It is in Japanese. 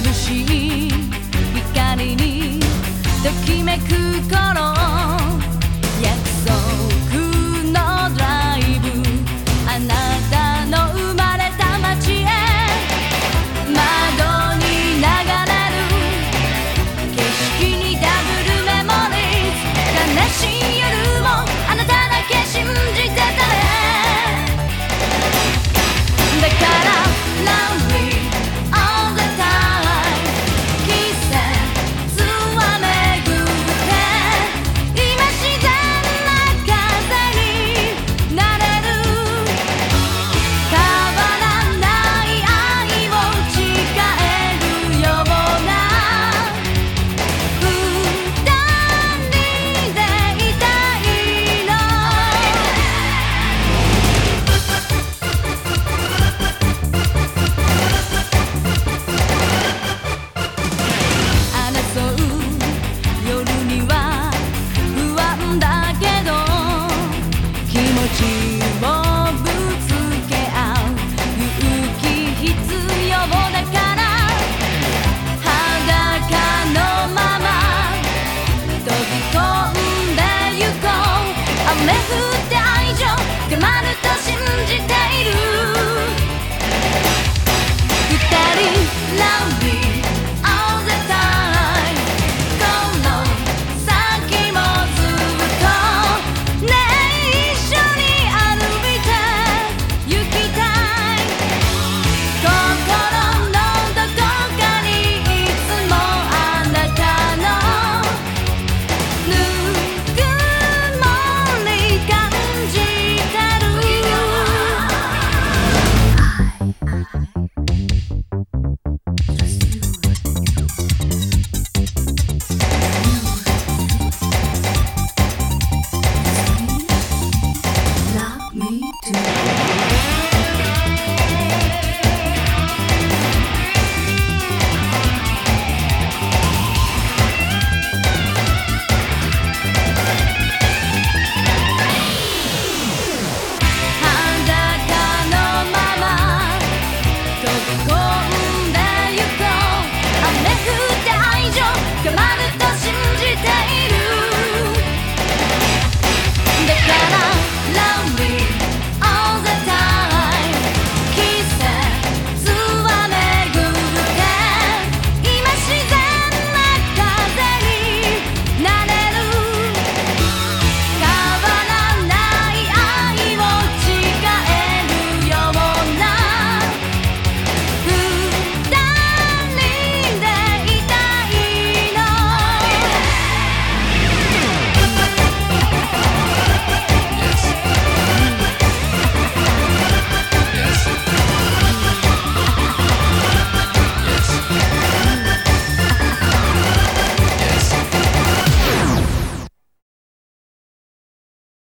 眩しい energy.